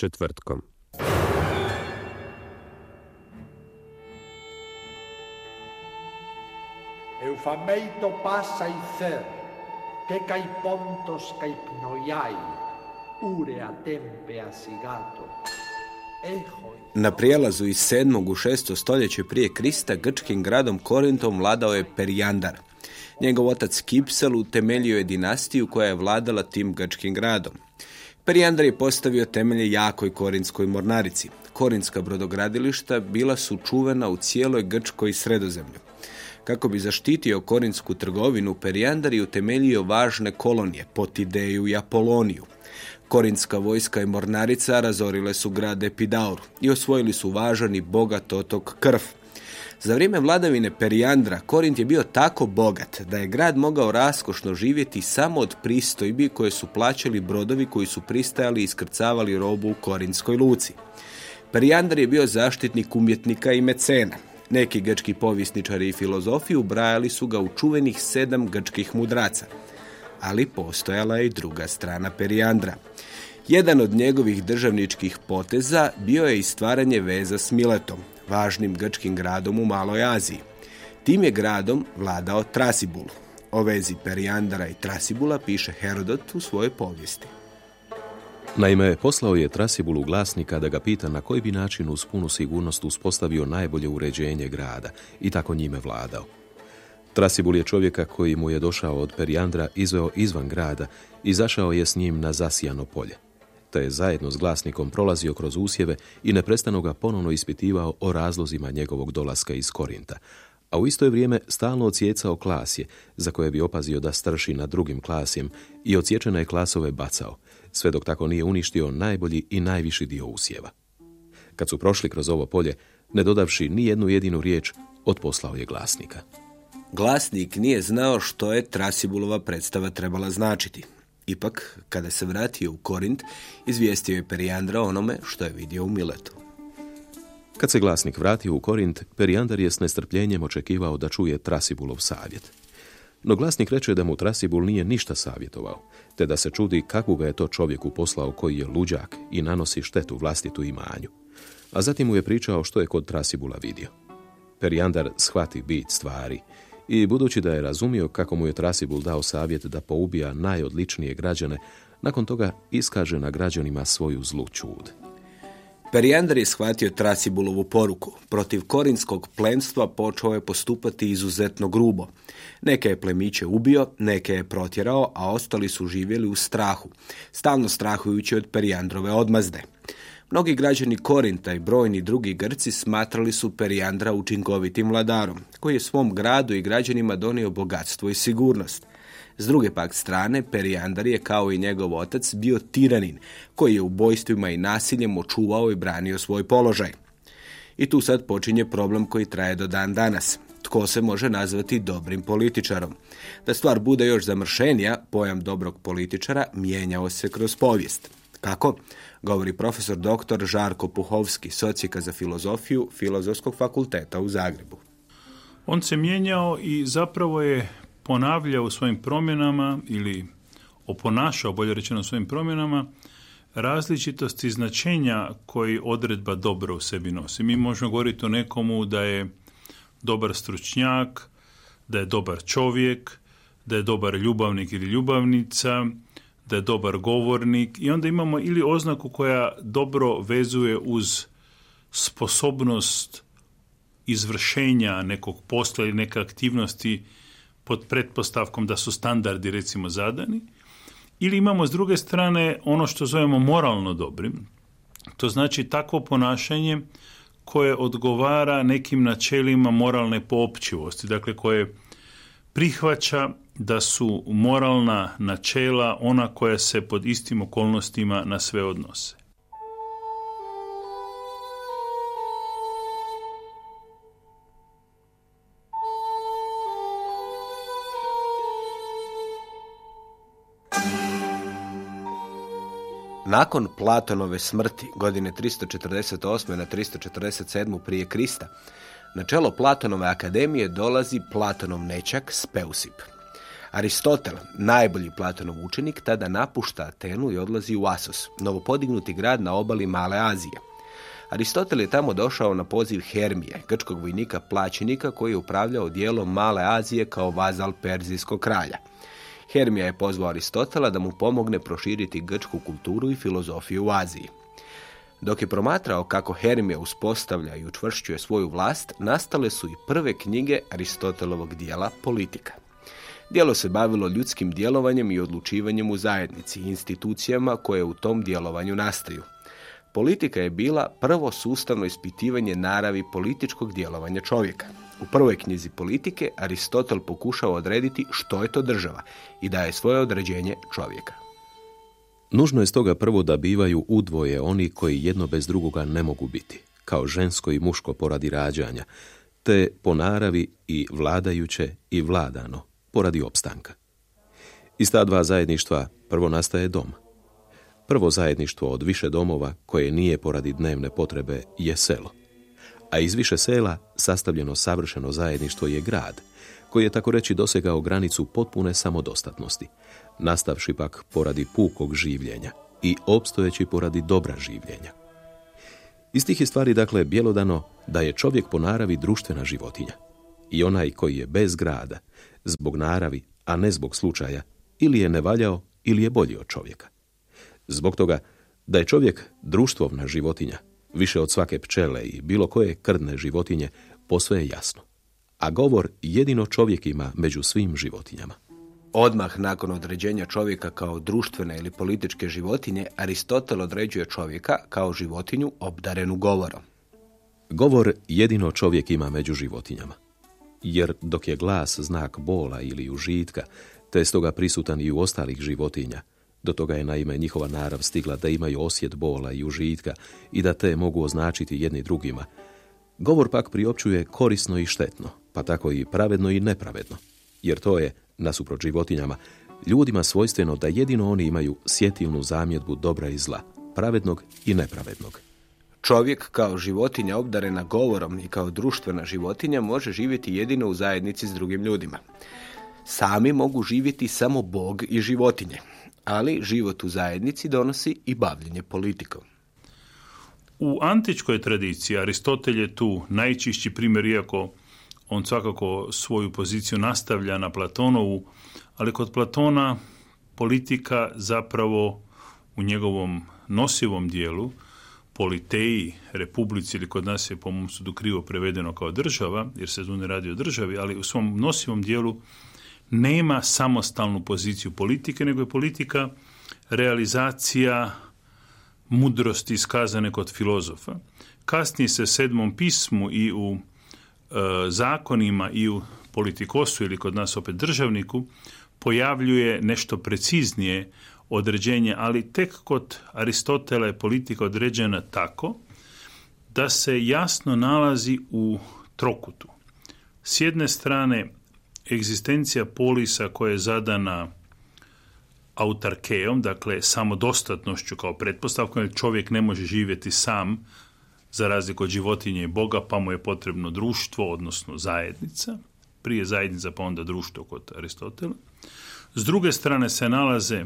Četvrtkom. Eufameito pasa i cer, que kai pontos kai pnoiai, urea tempe asigato. Ehoj. Na prijelazu iz 7. u 6. stoljeće prije Krista grčkim gradom Korintom vladao je Perijandar. Njegov otac Kipsel utemeljio je dinastiju koja je vladala tim grčkim gradom. Perijandar je postavio temelje jakoj korinskoj mornarici. Korinska brodogradilišta bila su čuvena u cijeloj Grčkoj sredozemlju. Kako bi zaštitio korinsku trgovinu, Perijandar je utemeljio važne kolonije, Potideju i Apoloniju. Korinska vojska i mornarica razorile su grad Epidaur i osvojili su važan i bogat otok Krv. Za vrijeme vladavine Perijandra Korint je bio tako bogat da je grad mogao raskošno živjeti samo od pristojbi koje su plaćali brodovi koji su pristajali i iskrcavali robu u Korinskoj luci. Perijandar je bio zaštitnik umjetnika i mecena. Neki grčki povjesničari i filozofi ubrajali su ga u čuvenih sedam grčkih mudraca. Ali postojala je i druga strana Perijandra. Jedan od njegovih državničkih poteza bio je i stvaranje veza s Miletom, važnim grčkim gradom u Maloj Aziji. Tim je gradom vladao Trasibul. O vezi Perijandara i Trasibula piše Herodot u svojoj povijesti. Naime, poslao je Trasibulu glasnika da ga pita na koji bi način uz punu sigurnost uspostavio najbolje uređenje grada i tako njime vladao. Trasibul je čovjeka koji mu je došao od Perijandra izveo izvan grada i zašao je s njim na zasijano polje te je zajedno s glasnikom prolazio kroz usjeve i neprestano ga ponovno ispitivao o razlozima njegovog dolaska iz Korinta, a u isto je vrijeme stalno ocijecao klasje, za koje bi opazio da strši nad drugim klasjem i ociječene klasove bacao, sve dok tako nije uništio najbolji i najviši dio usjeva. Kad su prošli kroz ovo polje, ne dodavši ni jednu jedinu riječ, otposlao je glasnika. Glasnik nije znao što je Trasibulova predstava trebala značiti, Ipak, kada se vratio u Korint, izvijestio je Perijandra onome što je vidio u Miletu. Kad se glasnik vratio u Korint, Perijandar je s nestrpljenjem očekivao da čuje Trasibulov savjet. No glasnik reče da mu Trasibul nije ništa savjetovao, te da se čudi kako ga je to čovjeku poslao koji je luđak i nanosi štetu vlastitu imanju. A zatim mu je pričao što je kod Trasibula vidio. Perijandar shvati bit stvari i budući da je razumio kako mu je Trasibul dao savjet da poubija najodličnije građane, nakon toga iskaže na građanima svoju zlu čud. Perijandar je shvatio Trasibulovu poruku. Protiv korinskog plemstva počeo je postupati izuzetno grubo. Neke je plemiće ubio, neke je protjerao, a ostali su živjeli u strahu, stalno strahujući od Perijandrove odmazde. Mnogi građani Korinta i brojni drugi Grci smatrali su Perijandra učinkovitim vladarom, koji je svom gradu i građanima donio bogatstvo i sigurnost. S druge pak strane, Perijandar je kao i njegov otac bio tiranin, koji je ubojstvima i nasiljem očuvao i branio svoj položaj. I tu sad počinje problem koji traje do dan danas. Tko se može nazvati dobrim političarom? Da stvar bude još zamršenija, pojam dobrog političara mijenjao se kroz povijest. Kako? Govori profesor dr. Žarko Puhovski, socijeka za filozofiju Filozofskog fakulteta u Zagrebu. On se mijenjao i zapravo je ponavljao u svojim promjenama ili oponašao, bolje rečeno, svojim promjenama različitosti značenja koji odredba dobro u sebi nosi. Mi možemo govoriti o nekomu da je dobar stručnjak, da je dobar čovjek, da je dobar ljubavnik ili ljubavnica, da je dobar govornik i onda imamo ili oznaku koja dobro vezuje uz sposobnost izvršenja nekog posla ili neke aktivnosti pod pretpostavkom da su standardi recimo zadani, ili imamo s druge strane ono što zovemo moralno dobrim, to znači takvo ponašanje koje odgovara nekim načelima moralne poopćivosti, dakle koje prihvaća da su moralna načela ona koja se pod istim okolnostima na sve odnose. Nakon Platonove smrti godine 348. na 347. prije Krista, na čelo Platonove akademije dolazi Platonov nečak Speusip. Aristotel, najbolji Platonov učenik, tada napušta Atenu i odlazi u Asos, novopodignuti grad na obali Male Azije. Aristotel je tamo došao na poziv Hermije, grčkog vojnika plaćenika koji je upravljao dijelom Male Azije kao vazal Perzijskog kralja. Hermija je pozvao Aristotela da mu pomogne proširiti grčku kulturu i filozofiju u Aziji. Dok je promatrao kako Hermija uspostavlja i učvršćuje svoju vlast, nastale su i prve knjige Aristotelovog dijela Politika. Dijelo se bavilo ljudskim djelovanjem i odlučivanjem u zajednici i institucijama koje u tom djelovanju nastaju. Politika je bila prvo sustavno ispitivanje naravi političkog djelovanja čovjeka. U prvoj knjizi politike Aristotel pokušao odrediti što je to država i daje svoje određenje čovjeka. Nužno je stoga prvo da bivaju udvoje oni koji jedno bez drugoga ne mogu biti, kao žensko i muško poradi rađanja, te po naravi i vladajuće i vladano, poradi opstanka. Iz ta dva zajedništva prvo nastaje dom. Prvo zajedništvo od više domova koje nije poradi dnevne potrebe je selo a iz više sela sastavljeno savršeno zajedništvo je grad, koji je tako reći dosegao granicu potpune samodostatnosti, nastavši pak poradi pukog življenja i opstojeći poradi dobra življenja. Iz tih je stvari dakle bjelodano da je čovjek po naravi društvena životinja i onaj koji je bez grada, zbog naravi, a ne zbog slučaja, ili je nevaljao ili je bolji od čovjeka. Zbog toga da je čovjek društvovna životinja, više od svake pčele i bilo koje krdne životinje, posve je jasno. A govor jedino čovjek ima među svim životinjama. Odmah nakon određenja čovjeka kao društvene ili političke životinje, Aristotel određuje čovjeka kao životinju obdarenu govorom. Govor jedino čovjek ima među životinjama. Jer dok je glas znak bola ili užitka, te stoga prisutan i u ostalih životinja, do toga je naime njihova narav stigla da imaju osjet bola i užitka i da te mogu označiti jedni drugima. Govor pak priopćuje korisno i štetno, pa tako i pravedno i nepravedno. Jer to je, nasuprot životinjama, ljudima svojstveno da jedino oni imaju sjetilnu zamjedbu dobra i zla, pravednog i nepravednog. Čovjek kao životinja obdarena govorom i kao društvena životinja može živjeti jedino u zajednici s drugim ljudima. Sami mogu živjeti samo Bog i životinje, ali život u zajednici donosi i bavljenje politikom. U antičkoj tradiciji Aristotel je tu najčišći primjer, iako on svakako svoju poziciju nastavlja na Platonovu, ali kod Platona politika zapravo u njegovom nosivom dijelu, politeji, republici ili kod nas je po mom sudu krivo prevedeno kao država, jer se tu ne radi o državi, ali u svom nosivom dijelu nema samostalnu poziciju politike, nego je politika realizacija mudrosti iskazane kod filozofa. Kasnije se sedmom pismu i u e, zakonima i u politikosu ili kod nas opet državniku pojavljuje nešto preciznije određenje, ali tek kod Aristotela je politika određena tako da se jasno nalazi u trokutu. S jedne strane egzistencija polisa koja je zadana autarkeom, dakle samodostatnošću kao pretpostavkom, jer čovjek ne može živjeti sam za razliku od životinje i Boga, pa mu je potrebno društvo, odnosno zajednica. Prije zajednica, pa onda društvo kod Aristotela. S druge strane se nalaze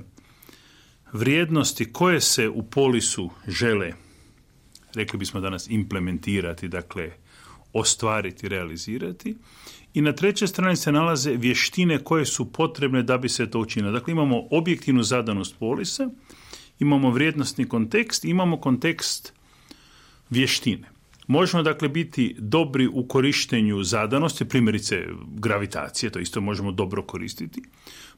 vrijednosti koje se u polisu žele, rekli bismo danas, implementirati, dakle, ostvariti, realizirati i na trećoj strani se nalaze vještine koje su potrebne da bi se to učinilo. Dakle, imamo objektivnu zadanost polisa, imamo vrijednostni kontekst, imamo kontekst vještine. Možemo dakle biti dobri u korištenju zadanosti, primjerice gravitacije, to isto možemo dobro koristiti.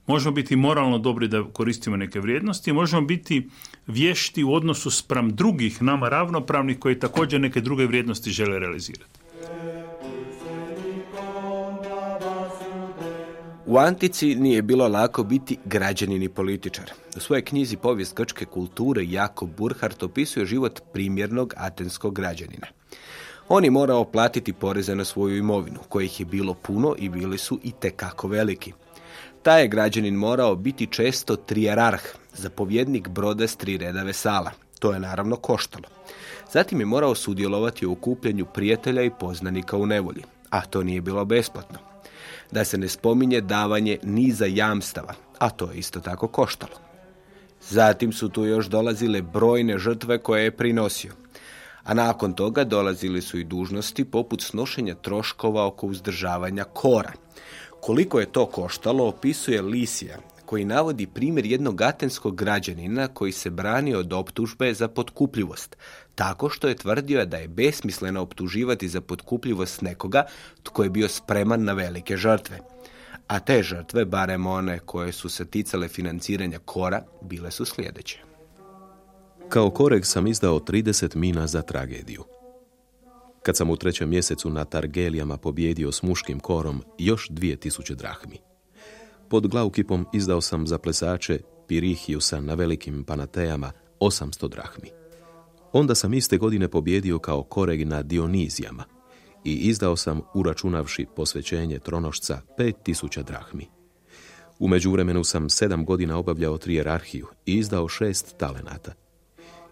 Možemo biti moralno dobri da koristimo neke vrijednosti, možemo biti vješti u odnosu spram drugih nama ravnopravnih koji također neke druge vrijednosti žele realizirati. U Antici nije bilo lako biti građanin i političar. U svojoj knjizi Povijest grčke kulture Jakob Burhart opisuje život primjernog atenskog građanina. On je morao platiti poreze na svoju imovinu, kojih je bilo puno i bili su i tekako veliki. Taj je građanin morao biti često trijararh, zapovjednik broda s tri reda vesala. To je naravno koštalo. Zatim je morao sudjelovati u okupljanju prijatelja i poznanika u nevolji, a to nije bilo besplatno. Da se ne spominje davanje niza jamstava, a to je isto tako koštalo. Zatim su tu još dolazile brojne žrtve koje je prinosio a nakon toga dolazili su i dužnosti poput snošenja troškova oko uzdržavanja kora. Koliko je to koštalo opisuje Lisija, koji navodi primjer jednog atenskog građanina koji se brani od optužbe za potkupljivost, tako što je tvrdio da je besmisleno optuživati za potkupljivost nekoga tko je bio spreman na velike žrtve. A te žrtve, barem one koje su se ticale financiranja kora, bile su sljedeće. Kao koreg sam izdao 30 mina za tragediju. Kad sam u trećem mjesecu na Targelijama pobjedio s muškim korom još 2000 drahmi. Pod glaukipom izdao sam za plesače Pirihiusa na velikim panatejama 800 drahmi. Onda sam iste godine pobjedio kao koreg na Dionizijama i izdao sam, uračunavši posvećenje tronošca, 5000 drahmi. U međuvremenu sam sedam godina obavljao trijerarhiju i izdao šest talenata –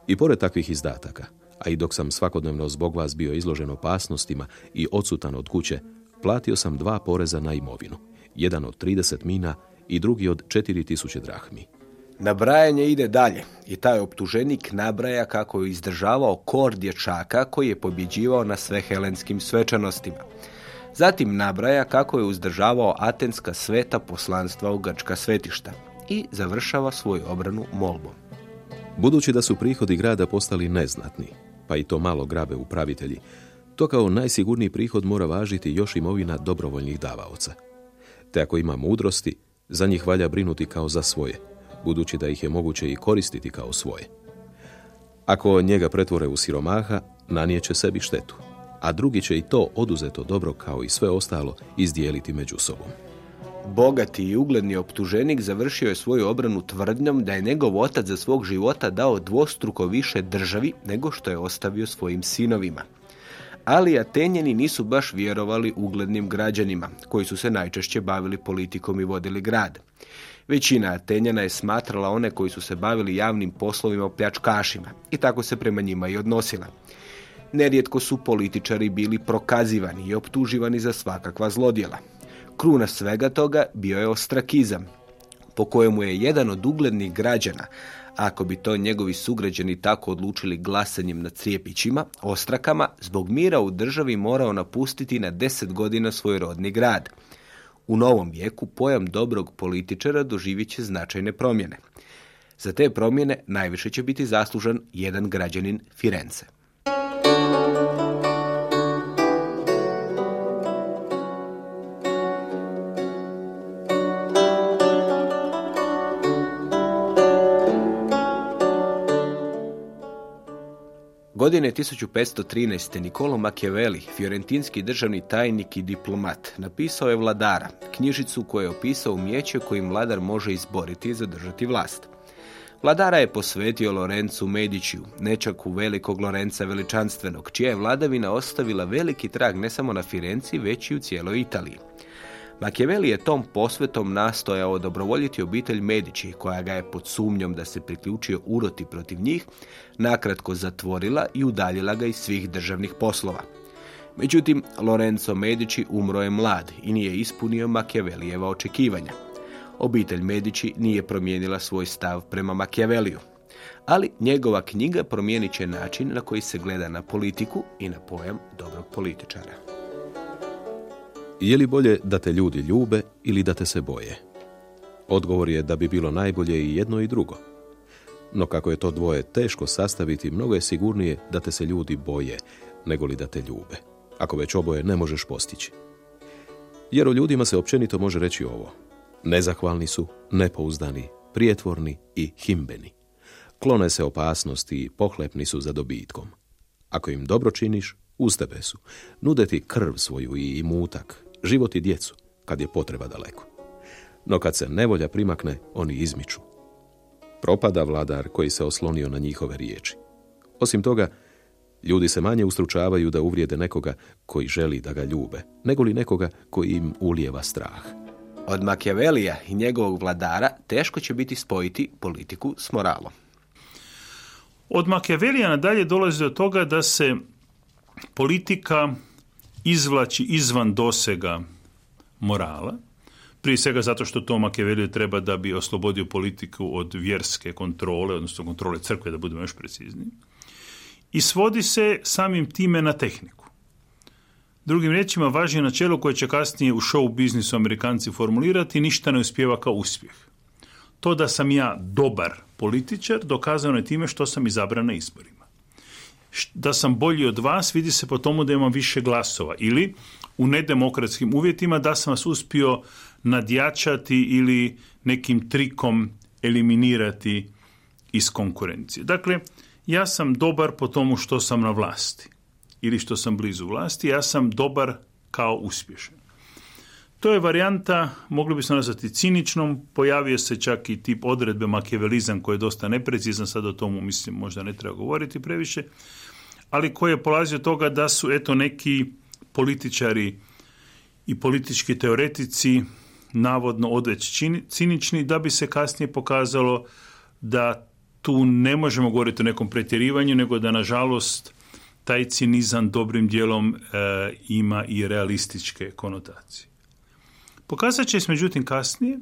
i pored takvih izdataka, a i dok sam svakodnevno zbog vas bio izložen opasnostima i odsutan od kuće, platio sam dva poreza na imovinu, jedan od 30 mina i drugi od 4000 drahmi. Nabrajanje ide dalje i taj optuženik nabraja kako je izdržavao kor dječaka koji je pobjeđivao na sve helenskim svečanostima. Zatim nabraja kako je uzdržavao atenska sveta poslanstva u grčka svetišta i završava svoju obranu molbom. Budući da su prihodi grada postali neznatni, pa i to malo grabe upravitelji, to kao najsigurniji prihod mora važiti još imovina dobrovoljnih davaoca. Te ako ima mudrosti, za njih valja brinuti kao za svoje, budući da ih je moguće i koristiti kao svoje. Ako njega pretvore u siromaha, nanijeće sebi štetu, a drugi će i to oduzeto dobro kao i sve ostalo izdijeliti među sobom. Bogati i ugledni optuženik završio je svoju obranu tvrdnjom da je njegov otac za svog života dao dvostruko više državi nego što je ostavio svojim sinovima. Ali Atenjeni nisu baš vjerovali uglednim građanima, koji su se najčešće bavili politikom i vodili grad. Većina Atenjana je smatrala one koji su se bavili javnim poslovima pljačkašima i tako se prema njima i odnosila. Nerijetko su političari bili prokazivani i optuživani za svakakva zlodjela. Kruna svega toga bio je ostrakizam, po kojemu je jedan od uglednih građana, ako bi to njegovi sugrađani tako odlučili glasanjem na crijepićima, ostrakama, zbog mira u državi morao napustiti na deset godina svoj rodni grad. U novom vijeku pojam dobrog političara doživjet će značajne promjene. Za te promjene najviše će biti zaslužan jedan građanin Firence. Godine 1513. Nikolo Machiavelli, fiorentinski državni tajnik i diplomat, napisao je Vladara, knjižicu koju je opisao umijeće kojim vladar može izboriti i zadržati vlast. Vladara je posvetio Lorencu Mediciju, nečaku velikog Lorenca veličanstvenog, čija je vladavina ostavila veliki trag ne samo na Firenci, već i u cijeloj Italiji. Machiavelli je tom posvetom nastojao dobrovoljiti obitelj Medici, koja ga je pod sumnjom da se priključio uroti protiv njih, nakratko zatvorila i udaljila ga iz svih državnih poslova. Međutim, Lorenzo Medici umro je mlad i nije ispunio Machiavellijeva očekivanja. Obitelj Medici nije promijenila svoj stav prema Machiavelliju, ali njegova knjiga promijenit će način na koji se gleda na politiku i na pojam dobrog političara. Je li bolje da te ljudi ljube ili da te se boje? Odgovor je da bi bilo najbolje i jedno i drugo. No kako je to dvoje teško sastaviti, mnogo je sigurnije da te se ljudi boje, nego li da te ljube. Ako već oboje ne možeš postići. Jer o ljudima se općenito može reći ovo. Nezahvalni su, nepouzdani, prijetvorni i himbeni. Klone se opasnosti i pohlepni su za dobitkom. Ako im dobro činiš, uz tebe su. Nude ti krv svoju i imutak, život i djecu, kad je potreba daleko. No kad se nevolja primakne, oni izmiču. Propada vladar koji se oslonio na njihove riječi. Osim toga, ljudi se manje ustručavaju da uvrijede nekoga koji želi da ga ljube, nego li nekoga koji im ulijeva strah. Od Machiavellija i njegovog vladara teško će biti spojiti politiku s moralom. Od Machiavellija nadalje dolazi do toga da se politika izvlači izvan dosega morala, prije svega zato što to Machiavelli treba da bi oslobodio politiku od vjerske kontrole, odnosno kontrole crkve, da budemo još precizniji. I svodi se samim time na tehniku. Drugim riječima, važnije načelo koje će kasnije u show biznisu Amerikanci formulirati, ništa ne uspjeva kao uspjeh. To da sam ja dobar političar dokazano je time što sam izabran na izborima. Da sam bolji od vas vidi se po tomu da imam više glasova ili u nedemokratskim uvjetima da sam vas uspio nadjačati ili nekim trikom eliminirati iz konkurencije. Dakle, ja sam dobar po tomu što sam na vlasti ili što sam blizu vlasti, ja sam dobar kao uspješan. To je varijanta, mogli bismo nazvati ciničnom, pojavio se čak i tip odredbe makijavelizam koji je dosta neprecizan, sad o tomu mislim možda ne treba govoriti previše, ali koji je polazio od toga da su eto neki političari i politički teoretici navodno odveć cinični, da bi se kasnije pokazalo da tu ne možemo govoriti o nekom pretjerivanju, nego da nažalost taj cinizam dobrim dijelom e, ima i realističke konotacije. Pokazat će se međutim kasnije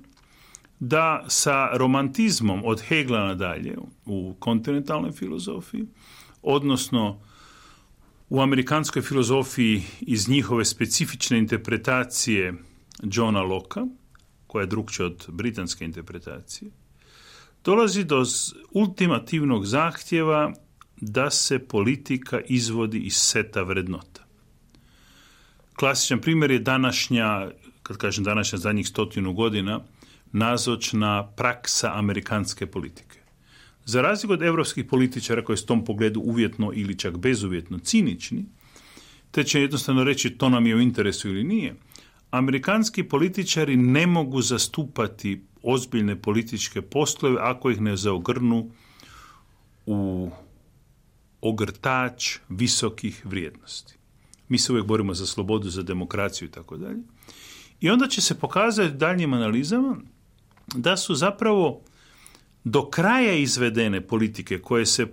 da sa romantizmom od Hegla nadalje u kontinentalnoj filozofiji, odnosno u amerikanskoj filozofiji iz njihove specifične interpretacije Johna Locke, koja je drugčija od britanske interpretacije, dolazi do ultimativnog zahtjeva da se politika izvodi iz seta vrednota. Klasičan primjer je današnja, kad kažem današnja zadnjih stotinu godina, nazočna praksa amerikanske politike. Za razliku od europskih političara koji su tom pogledu uvjetno ili čak bezuvjetno cinični, te će jednostavno reći to nam je u interesu ili nije, Amerikanski političari ne mogu zastupati ozbiljne političke poslove ako ih ne zaogrnu u ogrtač visokih vrijednosti. Mi se uvijek borimo za slobodu, za demokraciju i tako dalje. I onda će se pokazati daljnjim analizama da su zapravo do kraja izvedene politike koje se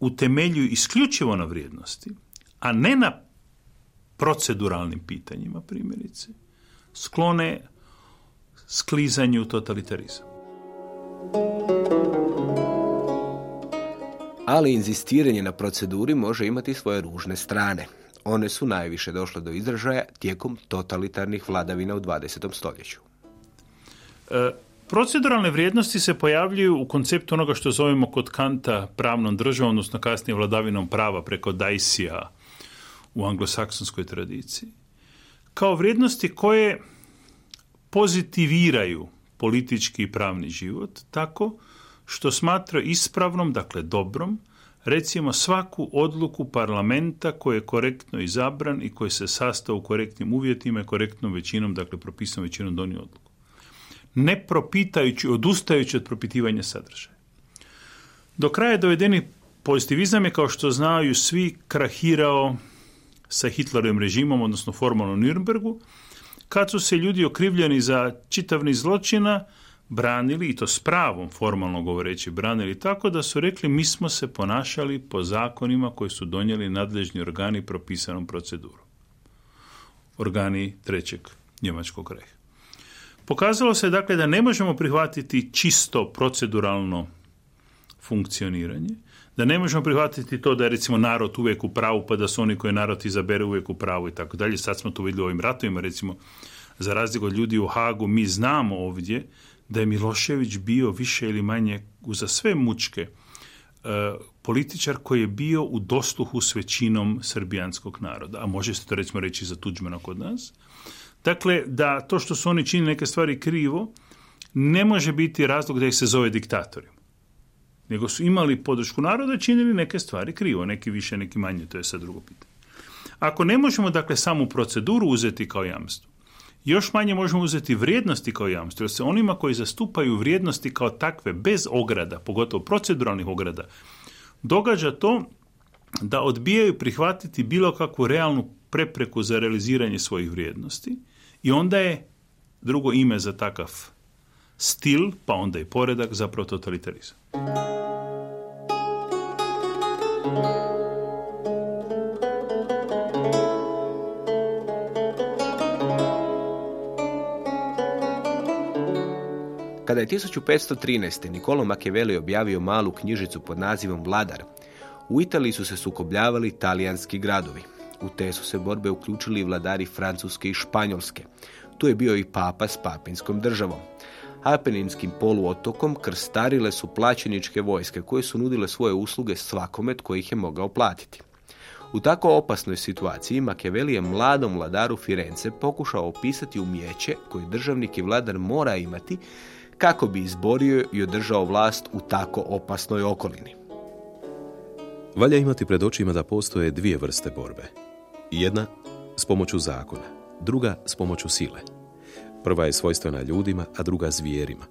utemeljuju isključivo na vrijednosti, a ne na proceduralnim pitanjima primjerice, sklone sklizanju totalitarizam. Ali inzistiranje na proceduri može imati svoje ružne strane. One su najviše došle do izražaja tijekom totalitarnih vladavina u 20. stoljeću. E, proceduralne vrijednosti se pojavljuju u konceptu onoga što zovemo kod Kanta pravnom državom, odnosno kasnije vladavinom prava preko Dajsija, u anglosaksonskoj tradiciji, kao vrijednosti koje pozitiviraju politički i pravni život tako što smatra ispravnom, dakle dobrom, recimo svaku odluku parlamenta koji je korektno izabran i koji se sastao u korektnim uvjetima i korektnom većinom, dakle propisanom većinom donio odluku. Ne propitajući, odustajući od propitivanja sadržaja. Do kraja dovedeni pozitivizam je, kao što znaju svi, krahirao sa Hitlerovim režimom, odnosno formalno u Nürnbergu, kad su se ljudi okrivljeni za čitav niz zločina branili, i to s pravom formalno govoreći branili, tako da su rekli mi smo se ponašali po zakonima koji su donijeli nadležni organi propisanom proceduru. Organi trećeg njemačkog reha. Pokazalo se dakle da ne možemo prihvatiti čisto proceduralno funkcioniranje, da ne možemo prihvatiti to da je recimo narod uvijek u pravu pa da su oni koji narod izabere uvijek u pravu i tako dalje. Sad smo to vidjeli u ovim ratovima recimo za razliku od ljudi u Hagu mi znamo ovdje da je Milošević bio više ili manje uza sve mučke e, političar koji je bio u dosluhu s većinom srbijanskog naroda, a može se to recimo reći za Tuđmana kod nas. Dakle, da to što su oni čini neke stvari krivo, ne može biti razlog da ih se zove diktatorima. Nego su imali podršku naroda, činili neke stvari krivo, neki više, neki manje, to je sad drugo pitanje. Ako ne možemo, dakle, samu proceduru uzeti kao jamstvo, još manje možemo uzeti vrijednosti kao jamstvo, jer se onima koji zastupaju vrijednosti kao takve, bez ograda, pogotovo proceduralnih ograda, događa to da odbijaju prihvatiti bilo kakvu realnu prepreku za realiziranje svojih vrijednosti i onda je drugo ime za takav stil, pa onda i poredak, zapravo totalitarizam. Kada je 1513. Nikolo Machiavelli objavio malu knjižicu pod nazivom Vladar, u Italiji su se sukobljavali talijanski gradovi. U te su se borbe uključili vladari Francuske i Španjolske. Tu je bio i papa s papinskom državom. Apeninskim poluotokom krstarile su plaćeničke vojske koje su nudile svoje usluge svakome tko ih je mogao platiti. U tako opasnoj situaciji Machiavelli je mladom vladaru Firence pokušao opisati umjeće koje državnik i vladar mora imati kako bi izborio i održao vlast u tako opasnoj okolini. Valja imati pred očima da postoje dvije vrste borbe. Jedna s pomoću zakona, druga s pomoću sile. Prva je svojstvena ljudima, a druga zvijerima.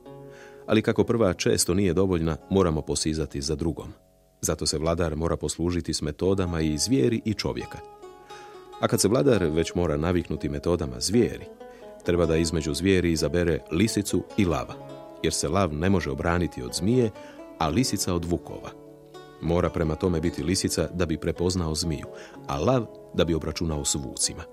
Ali kako prva često nije dovoljna, moramo posizati za drugom. Zato se vladar mora poslužiti s metodama i zvijeri i čovjeka. A kad se vladar već mora naviknuti metodama zvijeri, treba da između zvijeri izabere lisicu i lava jer se lav ne može obraniti od zmije, a lisica od vukova. Mora prema tome biti lisica da bi prepoznao zmiju, a lav da bi obračunao s vucima.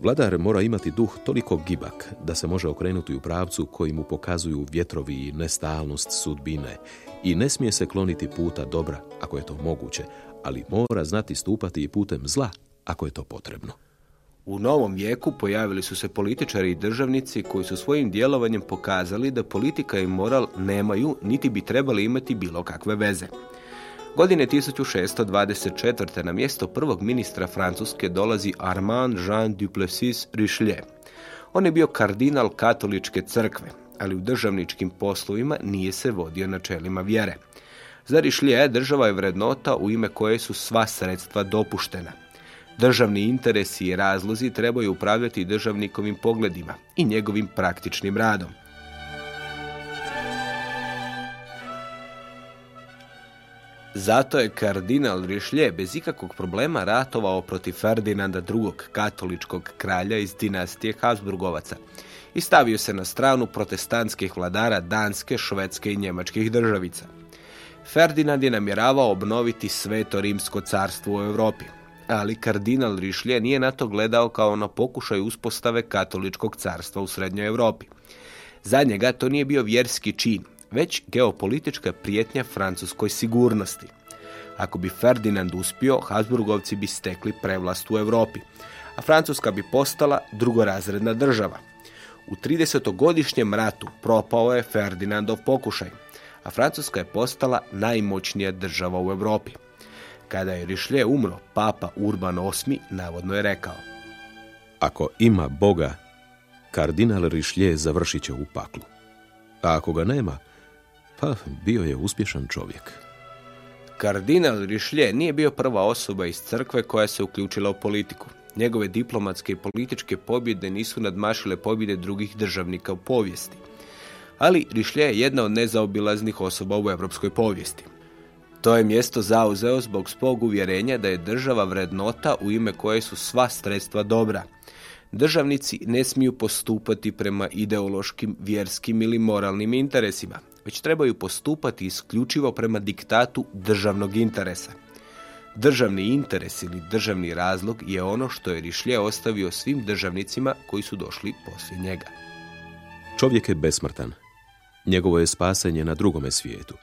Vladar mora imati duh toliko gibak da se može okrenuti u pravcu koji mu pokazuju vjetrovi i nestalnost sudbine i ne smije se kloniti puta dobra ako je to moguće, ali mora znati stupati i putem zla ako je to potrebno. U novom vijeku pojavili su se političari i državnici koji su svojim djelovanjem pokazali da politika i moral nemaju niti bi trebali imati bilo kakve veze. Godine 1624. na mjesto prvog ministra Francuske dolazi Armand Jean Duplessis Richelieu. On je bio kardinal katoličke crkve, ali u državničkim poslovima nije se vodio načelima vjere. Za Richelieu država je vrednota u ime koje su sva sredstva dopuštena – Državni interesi i razlozi trebaju upravljati državnikovim pogledima i njegovim praktičnim radom. Zato je kardinal Rišlje bez ikakvog problema ratovao protiv Ferdinanda II. katoličkog kralja iz dinastije Habsburgovaca i stavio se na stranu protestantskih vladara Danske, Švedske i Njemačkih državica. Ferdinand je namjeravao obnoviti sveto rimsko carstvo u Europi, ali kardinal Rišlje nije na to gledao kao na pokušaj uspostave katoličkog carstva u Srednjoj Europi. Za njega to nije bio vjerski čin, već geopolitička prijetnja francuskoj sigurnosti. Ako bi Ferdinand uspio, Habsburgovci bi stekli prevlast u Europi, a Francuska bi postala drugorazredna država. U 30-godišnjem ratu propao je Ferdinandov pokušaj, a Francuska je postala najmoćnija država u Europi. Kada je Rišlje umro, papa Urban VIII navodno je rekao Ako ima Boga, kardinal Rišlje završit će u paklu. A ako ga nema, pa bio je uspješan čovjek. Kardinal Rišlje nije bio prva osoba iz crkve koja se uključila u politiku. Njegove diplomatske i političke pobjede nisu nadmašile pobjede drugih državnika u povijesti. Ali Rišlje je jedna od nezaobilaznih osoba u europskoj povijesti. To je mjesto zauzeo zbog svog uvjerenja da je država vrednota u ime koje su sva sredstva dobra. Državnici ne smiju postupati prema ideološkim, vjerskim ili moralnim interesima, već trebaju postupati isključivo prema diktatu državnog interesa. Državni interes ili državni razlog je ono što je Rišlje ostavio svim državnicima koji su došli poslije njega. Čovjek je besmrtan. Njegovo je spasanje na drugome svijetu.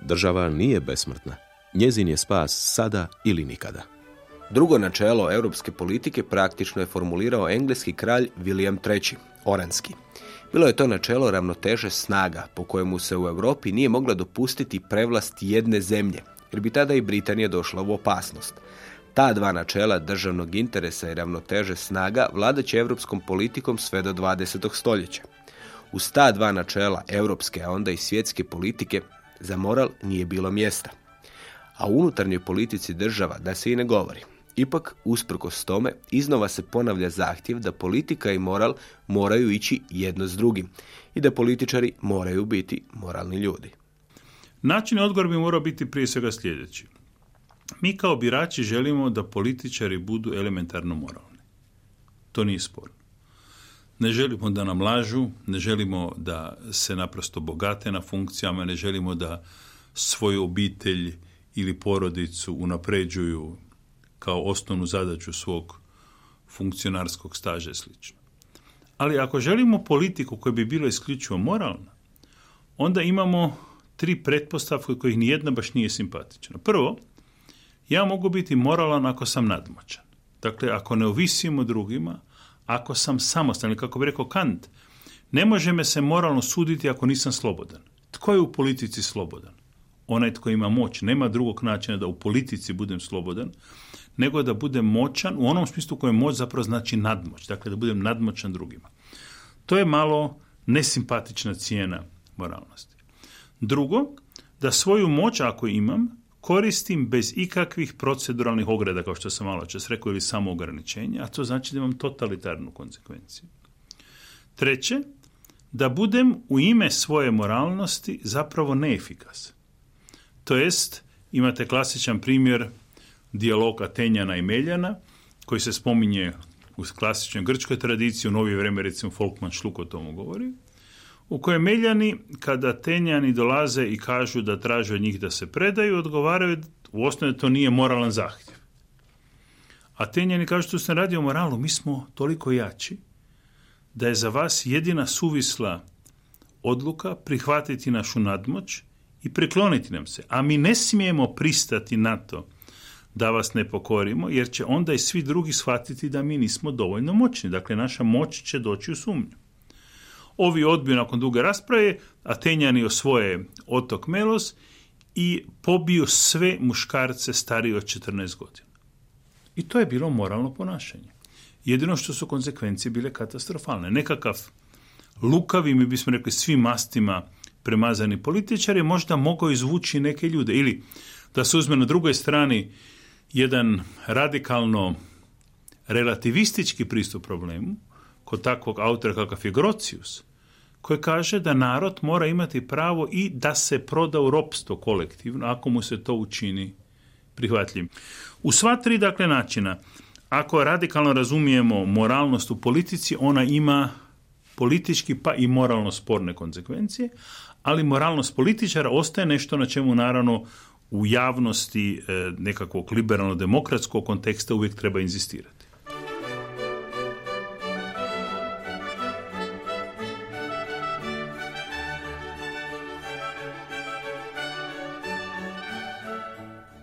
Država nije besmrtna. Njezin je spas sada ili nikada. Drugo načelo europske politike praktično je formulirao engleski kralj William III, Oranski. Bilo je to načelo ravnoteže snaga, po kojemu se u Europi nije mogla dopustiti prevlast jedne zemlje, jer bi tada i Britanija došla u opasnost. Ta dva načela državnog interesa i ravnoteže snaga vladat će europskom politikom sve do 20. stoljeća. Uz ta dva načela europske, a onda i svjetske politike, za moral nije bilo mjesta. A u unutarnjoj politici država, da se i ne govori, Ipak, usprkos tome, iznova se ponavlja zahtjev da politika i moral moraju ići jedno s drugim i da političari moraju biti moralni ljudi. Način odgovor bi morao biti prije svega sljedeći. Mi kao birači želimo da političari budu elementarno moralni. To nije sporno. Ne želimo da nam lažu, ne želimo da se naprosto bogate na funkcijama, ne želimo da svoju obitelj ili porodicu unapređuju kao osnovnu zadaću svog funkcionarskog staža i slično. Ali ako želimo politiku koja bi bila isključivo moralna, onda imamo tri pretpostavke kojih nijedna baš nije simpatična. Prvo, ja mogu biti moralan ako sam nadmoćan. Dakle, ako ne ovisim o drugima, ako sam samostan, kako bi rekao Kant, ne može me se moralno suditi ako nisam slobodan. Tko je u politici slobodan? Onaj tko ima moć. Nema drugog načina da u politici budem slobodan, nego da budem moćan u onom smislu koje moć zapravo znači nadmoć, dakle da budem nadmoćan drugima. To je malo nesimpatična cijena moralnosti. Drugo, da svoju moć ako imam, koristim bez ikakvih proceduralnih ograda, kao što sam malo čas rekao, ili samo ograničenja, a to znači da imam totalitarnu konsekvenciju. Treće, da budem u ime svoje moralnosti zapravo neefikasan. To jest, imate klasičan primjer dijaloga Tenjana i Meljana, koji se spominje u klasičnoj grčkoj tradiciji, u novije vrijeme recimo Folkman Šluk o tomu govori, u kojem Meljani, kada Tenjani dolaze i kažu da traže od njih da se predaju, odgovaraju u osnovi to nije moralan zahtjev. A Tenjani kažu što se radi o moralu, mi smo toliko jači da je za vas jedina suvisla odluka prihvatiti našu nadmoć i prekloniti nam se. A mi ne smijemo pristati na to da vas ne pokorimo, jer će onda i svi drugi shvatiti da mi nismo dovoljno moćni. Dakle, naša moć će doći u sumnju. Ovi odbiju nakon duge rasprave, Atenjani osvoje otok Melos i pobiju sve muškarce starije od 14 godina. I to je bilo moralno ponašanje. Jedino što su konsekvencije bile katastrofalne. Nekakav lukavi, mi bismo rekli, svim mastima premazani političar je možda mogao izvući neke ljude. Ili da se uzme na drugoj strani jedan radikalno relativistički pristup problemu kod takvog autora kakav je Grocius, koji kaže da narod mora imati pravo i da se proda u ropstvo kolektivno ako mu se to učini prihvatljivim. U sva tri dakle načina, ako radikalno razumijemo moralnost u politici, ona ima politički pa i moralno sporne konsekvencije, ali moralnost političara ostaje nešto na čemu naravno u javnosti e, nekakvog liberalno-demokratskog konteksta uvijek treba inzistirati.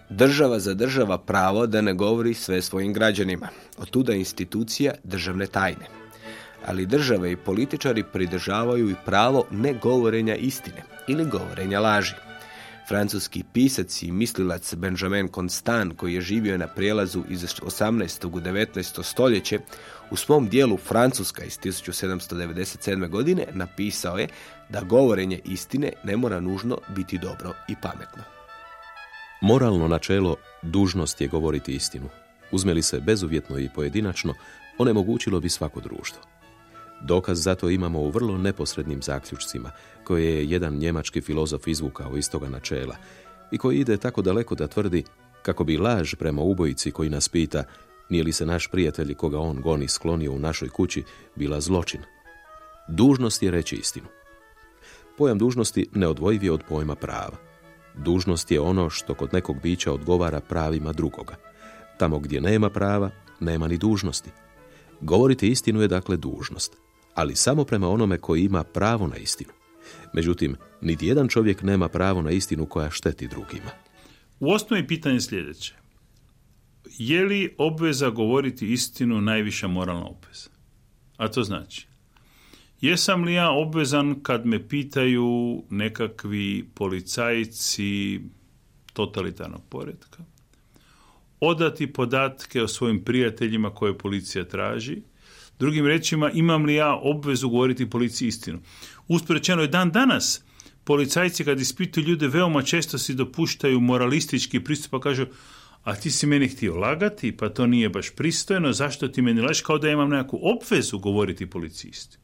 Država zadržava pravo da ne govori sve svojim građanima. Od tuda institucija državne tajne. Ali države i političari pridržavaju i pravo ne govorenja istine ili govorenja laži. Francuski pisac i mislilac Benjamin Constant, koji je živio na prijelazu iz 18. u 19. stoljeće, u svom dijelu Francuska iz 1797. godine napisao je da govorenje istine ne mora nužno biti dobro i pametno. Moralno načelo dužnost je govoriti istinu. Uzme li se bezuvjetno i pojedinačno, onemogućilo bi svako društvo. Dokaz zato imamo u vrlo neposrednim zaključcima, koje je jedan njemački filozof izvukao iz toga načela i koji ide tako daleko da tvrdi kako bi laž prema ubojici koji nas pita nije li se naš prijatelj koga on goni sklonio u našoj kući bila zločin. Dužnost je reći istinu. Pojam dužnosti neodvojiv je od pojma prava. Dužnost je ono što kod nekog bića odgovara pravima drugoga. Tamo gdje nema prava, nema ni dužnosti. Govoriti istinu je dakle dužnost ali samo prema onome koji ima pravo na istinu. Međutim, niti jedan čovjek nema pravo na istinu koja šteti drugima. U osnovi pitanje sljedeće. je li obveza govoriti istinu najviša moralna obveza? A to znači, jesam li ja obvezan kad me pitaju nekakvi policajci totalitarnog poredka, odati podatke o svojim prijateljima koje policija traži, drugim rečima imam li ja obvezu govoriti policiji istinu. Usporečeno je dan danas, policajci kad ispituju ljude veoma često si dopuštaju moralistički pristup pa kažu a ti si meni htio lagati, pa to nije baš pristojno, zašto ti meni laži, kao da imam nekakvu obvezu govoriti policisti.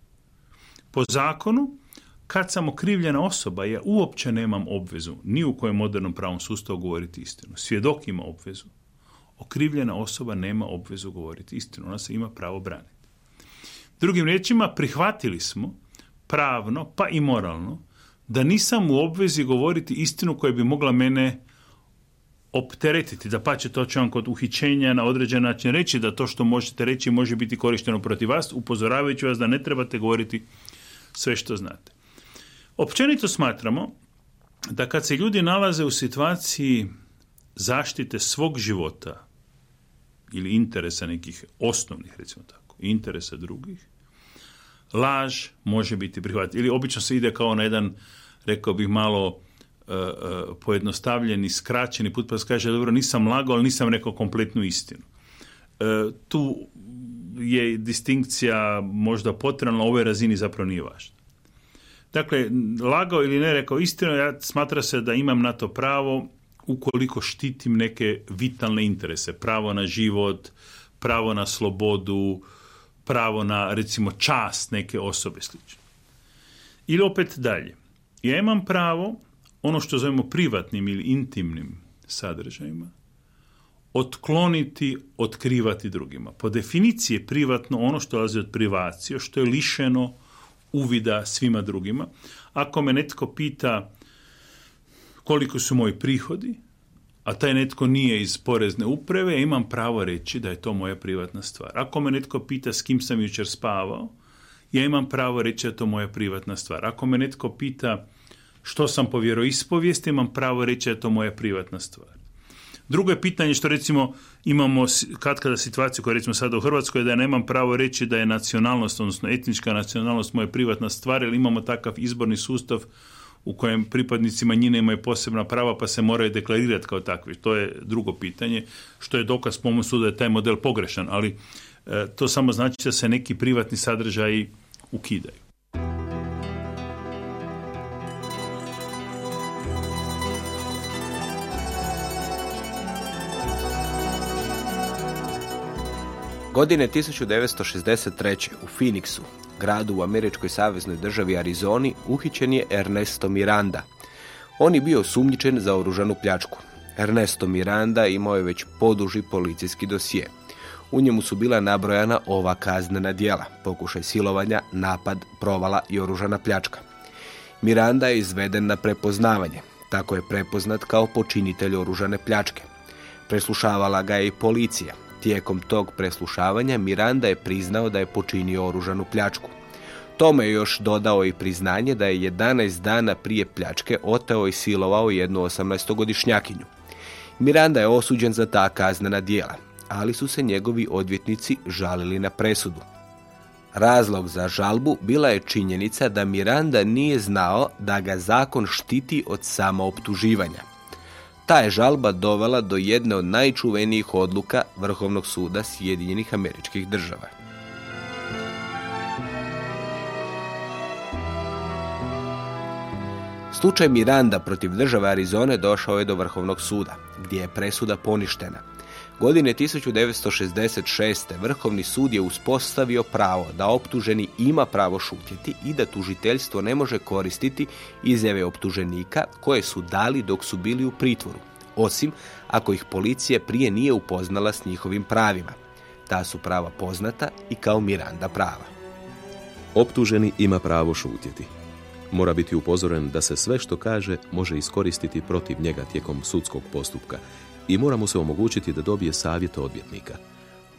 Po zakonu, kad sam okrivljena osoba, ja uopće nemam obvezu ni u kojem modernom pravom sustavu govoriti istinu. Svjedok ima obvezu. Okrivljena osoba nema obvezu govoriti istinu, ona se ima pravo braniti. Drugim riječima, prihvatili smo pravno, pa i moralno, da nisam u obvezi govoriti istinu koja bi mogla mene opteretiti, da pa će to će vam kod uhićenja na određen način reći da to što možete reći može biti korišteno protiv vas, upozoravajući vas da ne trebate govoriti sve što znate. Općenito smatramo da kad se ljudi nalaze u situaciji zaštite svog života ili interesa nekih osnovnih, recimo tako, interesa drugih, laž može biti prihvatljiva. Ili obično se ide kao na jedan, rekao bih malo, E, e, pojednostavljeni, skraćeni put, pa se kaže, dobro, nisam lagao, ali nisam rekao kompletnu istinu. E, tu je distinkcija možda potrebna, na ovoj razini zapravo nije važna. Dakle, lagao ili ne rekao istinu, ja smatra se da imam na to pravo ukoliko štitim neke vitalne interese, pravo na život, pravo na slobodu, pravo na recimo čast neke osobe slično. Ili opet dalje. Ja imam pravo ono što zovemo privatnim ili intimnim sadržajima, otkloniti, otkrivati drugima. Po definiciji je privatno ono što dolazi od privacije, što je lišeno uvida svima drugima. Ako me netko pita koliko su moji prihodi, a taj netko nije iz porezne uprave, imam pravo reći da je to moja privatna stvar. Ako me netko pita s kim sam jučer spavao, ja imam pravo reći da je to moja privatna stvar. Ako me netko pita što sam po vjeroispovijesti, imam pravo reći da je to moja privatna stvar. Drugo je pitanje što recimo imamo kad situaciju koja recimo sada u Hrvatskoj da ja nemam pravo reći da je nacionalnost, odnosno etnička nacionalnost moja privatna stvar, jer imamo takav izborni sustav u kojem pripadnici manjine imaju posebna prava pa se moraju deklarirati kao takvi. To je drugo pitanje, što je dokaz po mom sudu da je taj model pogrešan, ali e, to samo znači da se neki privatni sadržaji ukidaju. Godine 1963. u Phoenixu, gradu u američkoj saveznoj državi Arizoni, uhićen je Ernesto Miranda. On je bio sumnjičen za oružanu pljačku. Ernesto Miranda imao je već poduži policijski dosije. U njemu su bila nabrojana ova kaznena djela, pokušaj silovanja, napad, provala i oružana pljačka. Miranda je izveden na prepoznavanje, tako je prepoznat kao počinitelj oružane pljačke. Preslušavala ga je i policija, Tijekom tog preslušavanja Miranda je priznao da je počinio oružanu pljačku. Tome je još dodao i priznanje da je 11 dana prije pljačke oteo i silovao jednu 18-godišnjakinju. Miranda je osuđen za ta kaznena dijela, ali su se njegovi odvjetnici žalili na presudu. Razlog za žalbu bila je činjenica da Miranda nije znao da ga zakon štiti od samooptuživanja. Ta je žalba dovela do jedne od najčuvenijih odluka Vrhovnog suda Sjedinjenih američkih država. Slučaj Miranda protiv države Arizone došao je do Vrhovnog suda, gdje je presuda poništena. Godine 1966. Vrhovni sud je uspostavio pravo da optuženi ima pravo šutjeti i da tužiteljstvo ne može koristiti izjave optuženika koje su dali dok su bili u pritvoru, osim ako ih policija prije nije upoznala s njihovim pravima. Ta su prava poznata i kao Miranda prava. Optuženi ima pravo šutjeti. Mora biti upozoren da se sve što kaže može iskoristiti protiv njega tijekom sudskog postupka i mora mu se omogućiti da dobije savjet odvjetnika.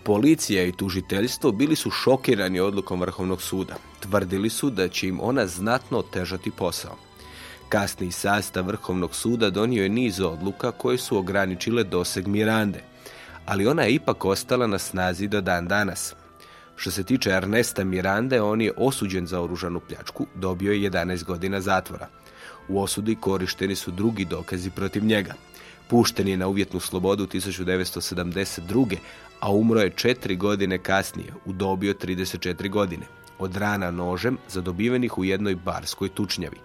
Policija i tužiteljstvo bili su šokirani odlukom Vrhovnog suda. Tvrdili su da će im ona znatno otežati posao. Kasni sastav Vrhovnog suda donio je niz odluka koje su ograničile doseg Mirande, ali ona je ipak ostala na snazi do dan danas. Što se tiče Ernesta Mirande, on je osuđen za oružanu pljačku, dobio je 11 godina zatvora. U osudi korišteni su drugi dokazi protiv njega. Pušten je na uvjetnu slobodu 1972. a umro je četiri godine kasnije, u dobi od 34 godine, od rana nožem zadobivenih u jednoj barskoj tučnjavi.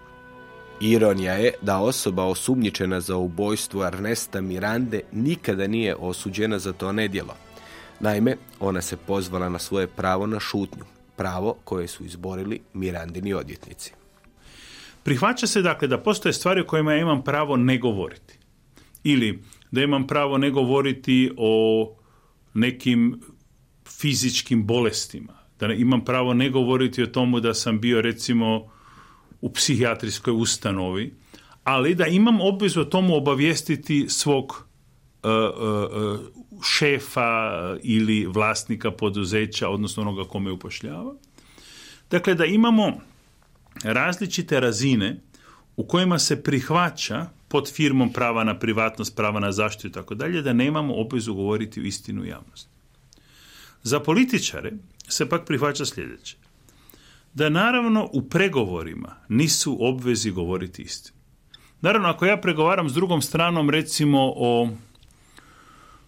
Ironija je da osoba osumnjičena za ubojstvo Ernesta Mirande nikada nije osuđena za to nedjelo. Naime, ona se pozvala na svoje pravo na šutnju, pravo koje su izborili Mirandini odvjetnici. Prihvaća se dakle da postoje stvari o kojima ja imam pravo ne govoriti. Ili da imam pravo ne govoriti o nekim fizičkim bolestima. Da imam pravo ne govoriti o tomu da sam bio recimo u psihijatrijskoj ustanovi, ali da imam obvezu o tomu obavijestiti svog uh, uh, šefa ili vlasnika poduzeća, odnosno onoga kome upošljava. Dakle, da imamo različite razine u kojima se prihvaća pod firmom prava na privatnost, prava na zaštitu i tako dalje, da nemamo obvezu govoriti u istinu javnosti. Za političare se pak prihvaća sljedeće. Da naravno u pregovorima nisu obvezi govoriti istinu. Naravno, ako ja pregovaram s drugom stranom recimo o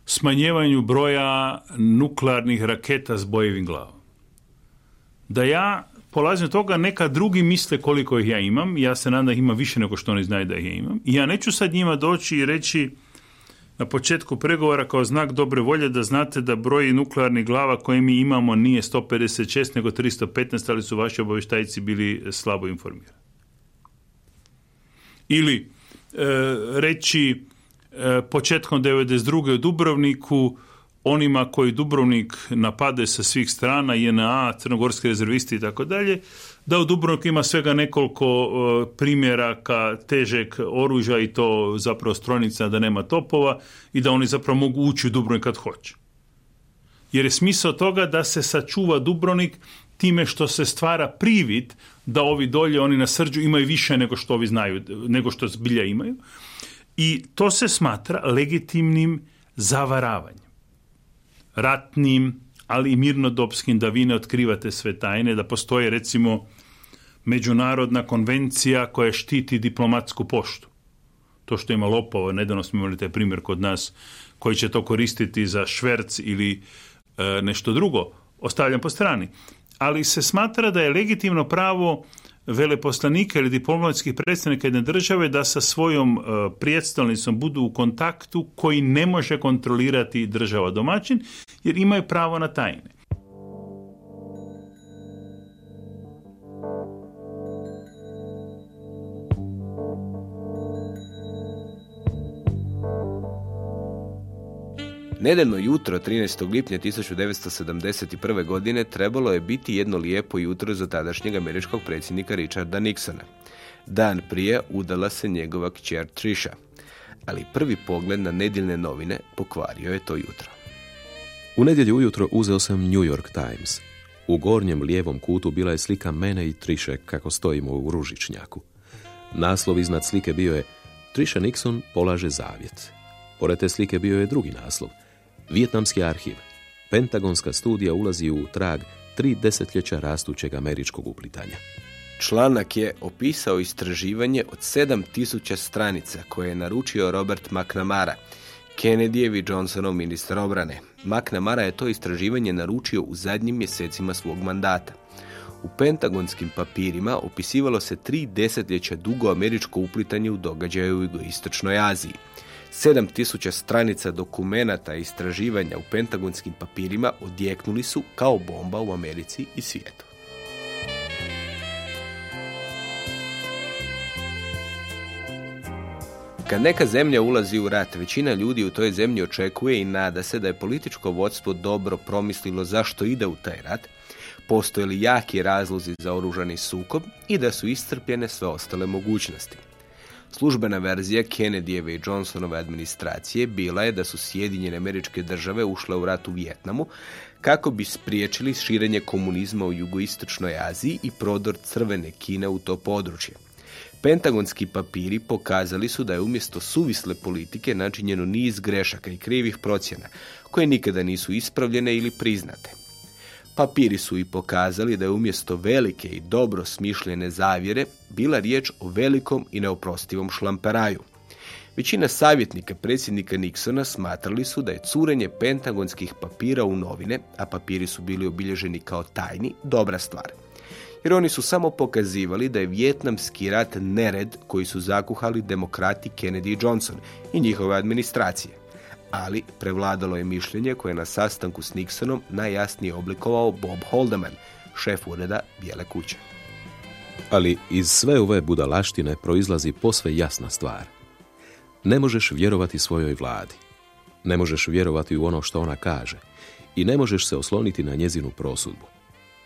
smanjivanju broja nuklearnih raketa s bojevim glavom, da ja polazim od toga neka drugi misle koliko ih ja imam, ja se nadam da ih ima više nego što oni znaju da ih ja imam. I ja neću sad njima doći i reći na početku pregovora kao znak dobre volje da znate da broj nuklearnih glava koje mi imamo nije 156 nego 315, ali su vaši obavještajci bili slabo informirani. Ili e, reći e, početkom 92. u Dubrovniku onima koji Dubrovnik napade sa svih strana, JNA, crnogorski rezervisti i tako dalje, da u Dubrovniku ima svega nekoliko e, primjeraka težeg oružja i to zapravo strojnica da nema topova i da oni zapravo mogu ući u Dubrovnik kad hoće. Jer je smisao toga da se sačuva Dubrovnik time što se stvara privid da ovi dolje, oni na srđu imaju više nego što ovi znaju, nego što zbilja imaju. I to se smatra legitimnim zavaravanjem ratnim, ali i mirnodopskim da vi ne otkrivate sve tajne, da postoje recimo međunarodna konvencija koja štiti diplomatsku poštu. To što ima lopova, nedavno smo imali taj primjer kod nas, koji će to koristiti za šverc ili e, nešto drugo, ostavljam po strani. Ali se smatra da je legitimno pravo veleposlanika ili diplomatskih predstavnika jedne države da sa svojom e, prijestolnicom budu u kontaktu koji ne može kontrolirati država domaćin jer imaju pravo na tajne. Nedeljno jutro 13. lipnja 1971. godine trebalo je biti jedno lijepo jutro za tadašnjeg američkog predsjednika Richarda Nixona. Dan prije udala se njegova kćer Trisha, ali prvi pogled na nedjeljne novine pokvario je to jutro. U nedjelju ujutro uzeo sam New York Times. U gornjem lijevom kutu bila je slika mene i Triše kako stojimo u ružičnjaku. Naslov iznad slike bio je Trisha Nixon polaže zavjet. Pored te slike bio je drugi naslov – Vijetnamski arhiv. Pentagonska studija ulazi u trag tri desetljeća rastućeg američkog uplitanja. Članak je opisao istraživanje od 7000 stranica koje je naručio Robert McNamara, Kennedyjev i Johnsonov ministar obrane. McNamara je to istraživanje naručio u zadnjim mjesecima svog mandata. U pentagonskim papirima opisivalo se tri desetljeća dugo američko uplitanje u događaju u jugoistočnoj Aziji. 7000 stranica dokumenata i istraživanja u pentagonskim papirima odjeknuli su kao bomba u Americi i svijetu. Kad neka zemlja ulazi u rat, većina ljudi u toj zemlji očekuje i nada se da je političko vodstvo dobro promislilo zašto ide u taj rat, postoje li jaki razlozi za oružani sukob i da su iscrpljene sve ostale mogućnosti. Službena verzija Kennedyjeve i Johnsonove administracije bila je da su Sjedinjene američke države ušle u rat u Vjetnamu kako bi spriječili širenje komunizma u jugoistočnoj Aziji i prodor crvene Kine u to područje. Pentagonski papiri pokazali su da je umjesto suvisle politike načinjeno niz grešaka i krivih procjena, koje nikada nisu ispravljene ili priznate. Papiri su i pokazali da je umjesto velike i dobro smišljene zavjere bila riječ o velikom i neoprostivom šlamperaju. Većina savjetnika predsjednika Nixona smatrali su da je curenje pentagonskih papira u novine, a papiri su bili obilježeni kao tajni, dobra stvar. Jer oni su samo pokazivali da je vjetnamski rat nered koji su zakuhali demokrati Kennedy i Johnson i njihove administracije. Ali prevladalo je mišljenje koje je na sastanku s Nixonom najjasnije oblikovao Bob Holdeman, šef ureda Bijele kuće. Ali iz sve ove budalaštine proizlazi posve jasna stvar – ne možeš vjerovati svojoj vladi. Ne možeš vjerovati u ono što ona kaže. I ne možeš se osloniti na njezinu prosudbu.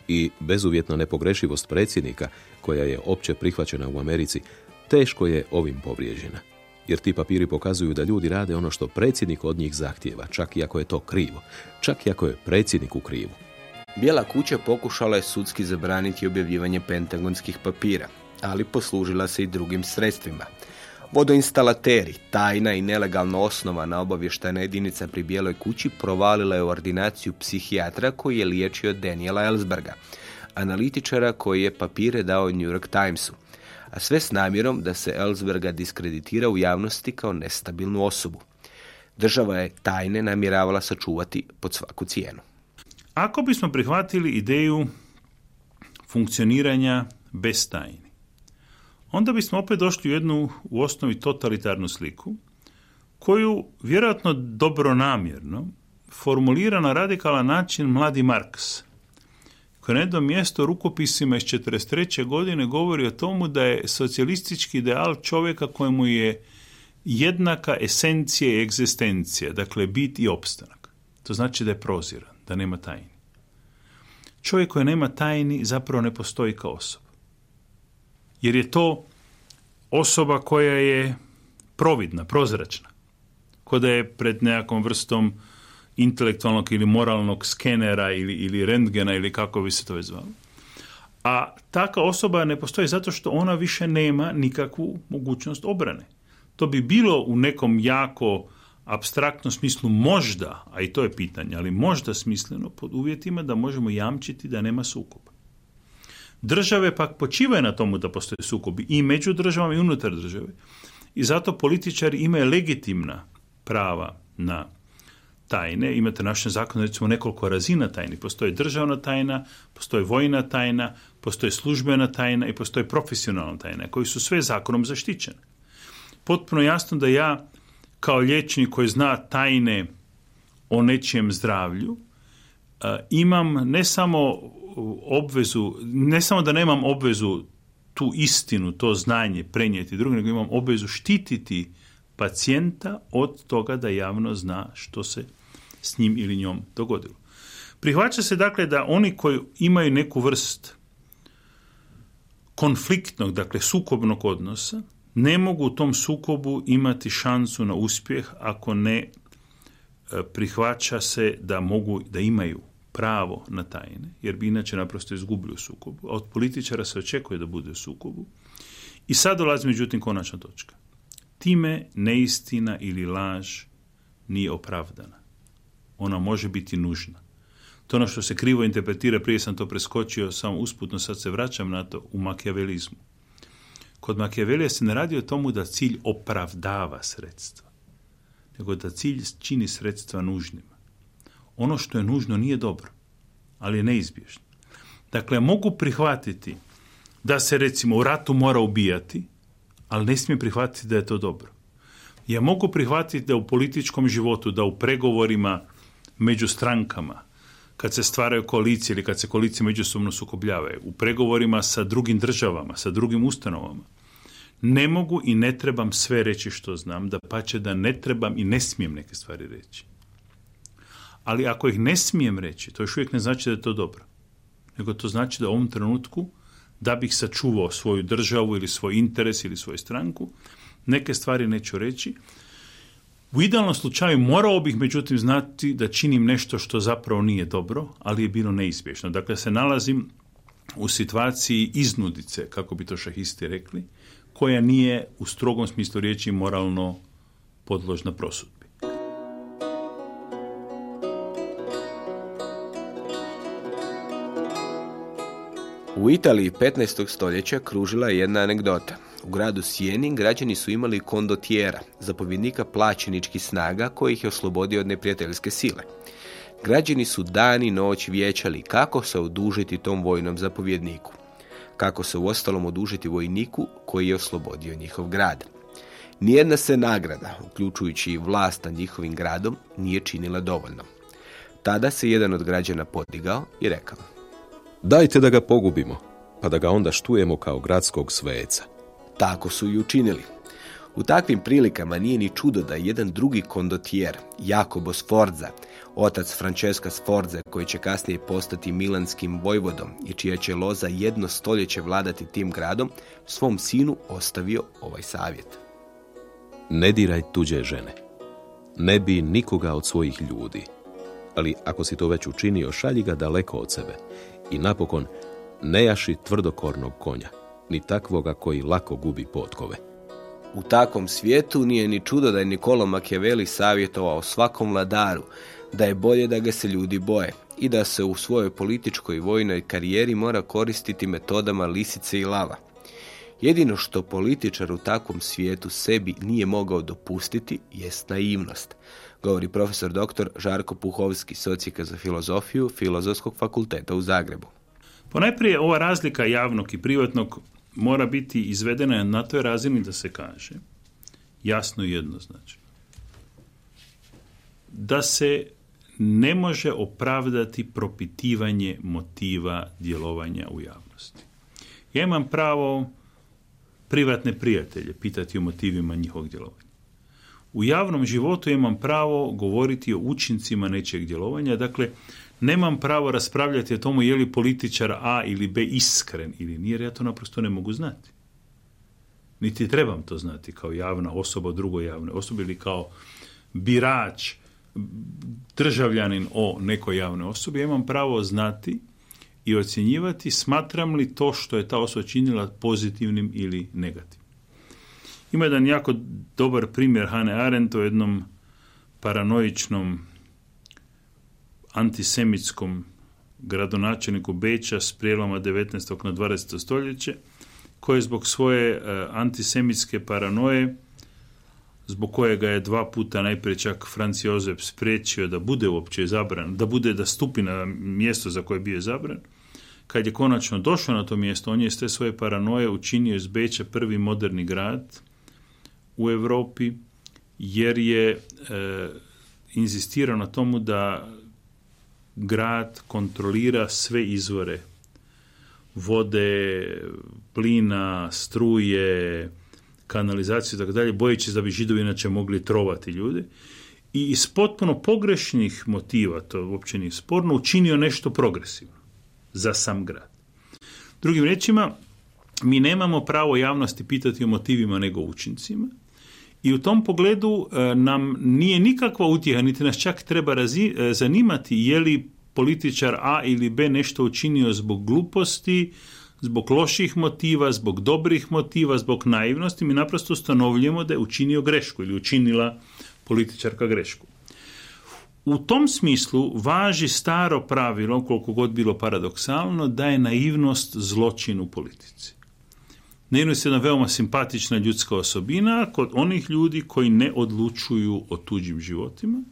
I bezuvjetna nepogrešivost predsjednika, koja je opće prihvaćena u Americi, teško je ovim povrijeđena. Jer ti papiri pokazuju da ljudi rade ono što predsjednik od njih zahtjeva, čak i ako je to krivo, čak i ako je predsjednik u krivu. Bijela kuća pokušala je sudski zabraniti objavljivanje pentagonskih papira, ali poslužila se i drugim sredstvima – Vodoinstalateri, tajna i nelegalno osnovana obavještajna jedinica pri Bijeloj kući provalila je u ordinaciju psihijatra koji je liječio Daniela Ellsberga, analitičara koji je papire dao New York Timesu, a sve s namjerom da se Ellsberga diskreditira u javnosti kao nestabilnu osobu. Država je tajne namjeravala sačuvati pod svaku cijenu. Ako bismo prihvatili ideju funkcioniranja bez tajni, onda bismo opet došli u jednu u osnovi totalitarnu sliku koju vjerojatno dobronamjerno formulira na radikalan način mladi Marks koji na jednom mjestu rukopisima iz 43. godine govori o tomu da je socijalistički ideal čovjeka kojemu je jednaka esencija i egzistencija, dakle bit i opstanak. To znači da je proziran, da nema tajni. Čovjek koji nema tajni zapravo ne postoji kao osoba jer je to osoba koja je providna, prozračna, da je pred nekakvom vrstom intelektualnog ili moralnog skenera ili, ili rentgena ili kako bi se to zvalo. A taka osoba ne postoji zato što ona više nema nikakvu mogućnost obrane. To bi bilo u nekom jako abstraktnom smislu možda, a i to je pitanje, ali možda smisleno pod uvjetima da možemo jamčiti da nema sukoba. Države pak počivaju na tomu da postoje sukobi i među državama i unutar države. I zato političari imaju legitimna prava na tajne. Imate našem zakonu recimo nekoliko razina tajni. Postoji državna tajna, postoji vojna tajna, postoji službena tajna i postoji profesionalna tajna koji su sve zakonom zaštićene. Potpuno jasno da ja kao liječnik koji zna tajne o nečijem zdravlju imam ne samo obvezu, ne samo da nemam obvezu tu istinu, to znanje prenijeti drugim, nego imam obvezu štititi pacijenta od toga da javno zna što se s njim ili njom dogodilo. Prihvaća se dakle da oni koji imaju neku vrst konfliktnog, dakle sukobnog odnosa, ne mogu u tom sukobu imati šansu na uspjeh ako ne e, prihvaća se da mogu da imaju pravo na tajne, jer bi inače naprosto izgubili u sukobu. A od političara se očekuje da bude u sukobu. I sad dolazi međutim konačna točka. Time neistina ili laž nije opravdana. Ona može biti nužna. To ono što se krivo interpretira, prije sam to preskočio, samo usputno sad se vraćam na to, u makiavelizmu. Kod makiavelija se ne radi o tomu da cilj opravdava sredstva, nego da cilj čini sredstva nužnim ono što je nužno nije dobro, ali je neizbježno. Dakle, mogu prihvatiti da se recimo u ratu mora ubijati, ali ne smije prihvatiti da je to dobro. Ja mogu prihvatiti da u političkom životu, da u pregovorima među strankama, kad se stvaraju koalicije ili kad se koalicije međusobno sukobljavaju, u pregovorima sa drugim državama, sa drugim ustanovama, ne mogu i ne trebam sve reći što znam, da pače da ne trebam i ne smijem neke stvari reći ali ako ih ne smijem reći, to još uvijek ne znači da je to dobro. Nego to znači da u ovom trenutku, da bih sačuvao svoju državu ili svoj interes ili svoju stranku, neke stvari neću reći. U idealnom slučaju morao bih međutim znati da činim nešto što zapravo nije dobro, ali je bilo neizbješno. Dakle, se nalazim u situaciji iznudice, kako bi to šahisti rekli, koja nije u strogom smislu riječi moralno podložna prosudbi. U Italiji 15. stoljeća kružila je jedna anegdota. U gradu Sijeni građani su imali kondotijera, zapovjednika plaćeničkih snaga koji ih je oslobodio od neprijateljske sile. Građani su dan i noć vječali kako se odužiti tom vojnom zapovjedniku. Kako se uostalom odužiti vojniku koji je oslobodio njihov grad. Nijedna se nagrada, uključujući i vlast nad njihovim gradom, nije činila dovoljno. Tada se jedan od građana podigao i rekao Dajte da ga pogubimo, pa da ga onda štujemo kao gradskog sveca. Tako su i učinili. U takvim prilikama nije ni čudo da jedan drugi kondotijer, Jakobo Sforza, otac Francesca Sforza, koji će kasnije postati milanskim vojvodom i čija će loza jedno stoljeće vladati tim gradom, svom sinu ostavio ovaj savjet. Ne diraj tuđe žene. Ne bi nikoga od svojih ljudi. Ali ako si to već učinio, šalji ga daleko od sebe. I napokon, ne jaši tvrdokornog konja, ni takvoga koji lako gubi potkove. U takvom svijetu nije ni čudo da je Nikola Machiavelli savjetovao svakom vladaru da je bolje da ga se ljudi boje i da se u svojoj političkoj i vojnoj karijeri mora koristiti metodama lisice i lava. Jedino što političar u takvom svijetu sebi nije mogao dopustiti jest naivnost, govori profesor dr. Žarko Puhovski, socijaka za filozofiju Filozofskog fakulteta u Zagrebu. Ponajprije ova razlika javnog i privatnog mora biti izvedena na toj razini da se kaže jasno i jednoznačno da se ne može opravdati propitivanje motiva djelovanja u javnosti. Ja imam pravo privatne prijatelje pitati o motivima njihovog djelovanja. U javnom životu imam pravo govoriti o učincima nečeg djelovanja, dakle nemam pravo raspravljati o tomu je li političar A ili B iskren ili nije, jer ja to naprosto ne mogu znati. Niti trebam to znati kao javna osoba o drugoj javnoj osobi ili kao birač, državljanin o nekoj javnoj osobi. Ja imam pravo znati i ocjenjivati smatram li to što je ta osoba činila pozitivnim ili negativnim. Ima jedan jako dobar primjer Hane Arendt o jednom paranoičnom antisemitskom gradonačelniku Beča s prijeloma 19. na 20. stoljeće, koji je zbog svoje uh, antisemitske paranoje, zbog kojega je dva puta najprije čak Franz Jozef spriječio da bude uopće zabran, da bude da stupi na mjesto za koje je bio zabran, kad je konačno došao na to mjesto, on je iz te svoje paranoje učinio iz Beča prvi moderni grad u Europi, jer je e, inzistirao na tomu da grad kontrolira sve izvore vode, plina, struje, kanalizaciju i tako dalje, bojeći da bi židovi inače mogli trovati ljude. I iz potpuno pogrešnih motiva, to uopće nije sporno, učinio nešto progresivno za sam grad. Drugim riječima, mi nemamo pravo javnosti pitati o motivima nego o učincima i u tom pogledu e, nam nije nikakva utjeha, niti nas čak treba razi, e, zanimati je li političar A ili B nešto učinio zbog gluposti, zbog loših motiva, zbog dobrih motiva, zbog naivnosti, mi naprosto ustanovljujemo da je učinio grešku ili učinila političarka grešku. U tom smislu važi staro pravilo, koliko god bilo paradoksalno, da je naivnost zločin u politici. Naivnost je jedna veoma simpatična ljudska osobina kod onih ljudi koji ne odlučuju o tuđim životima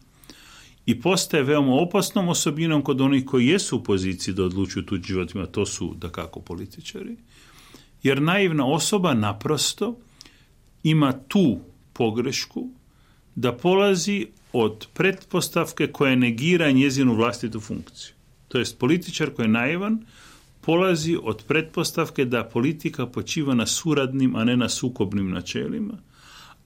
i postaje veoma opasnom osobinom kod onih koji jesu u poziciji da odlučuju tuđim životima, to su da kako političari, jer naivna osoba naprosto ima tu pogrešku da polazi od pretpostavke koja negira njezinu vlastitu funkciju. To jest političar koji je naivan polazi od pretpostavke da politika počiva na suradnim, a ne na sukobnim načelima,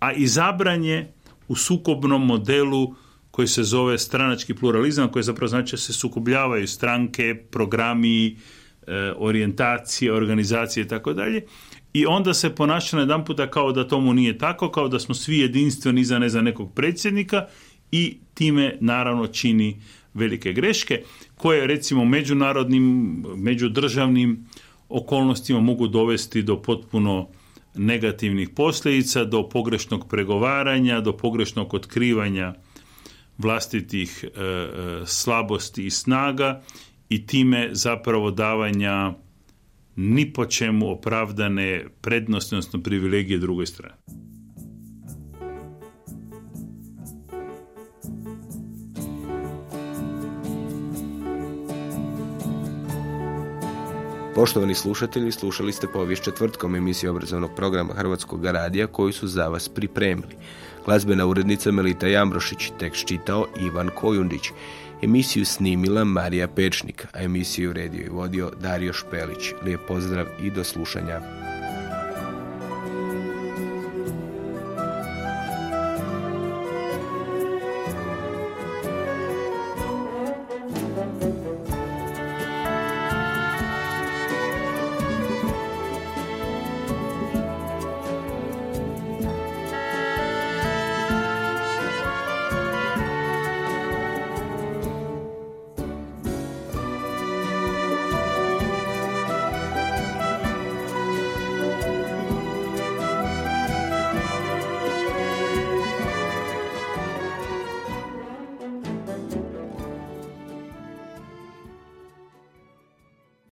a izabranje u sukobnom modelu koji se zove stranački pluralizam, koji zapravo znači da se sukobljavaju stranke, programi, e, orijentacije, organizacije i tako dalje. I onda se ponaša na puta kao da tomu nije tako, kao da smo svi jedinstveni iza ne za nekog predsjednika i time naravno čini velike greške koje recimo međunarodnim, međudržavnim okolnostima mogu dovesti do potpuno negativnih posljedica do pogrešnog pregovaranja, do pogrešnog otkrivanja vlastitih e, e, slabosti i snaga i time zapravo davanja ni po čemu opravdane prednosti, odnosno privilegije drugoj strani. Poštovani slušatelji, slušali ste povijest četvrtkom emisije obrazovnog programa Hrvatskog radija koju su za vas pripremili. Glazbena urednica Melita Jambrošić, tekst čitao Ivan Kojundić. Emisiju snimila Marija Pečnik, a emisiju redio i vodio Dario Špelić. Lijep pozdrav i do slušanja.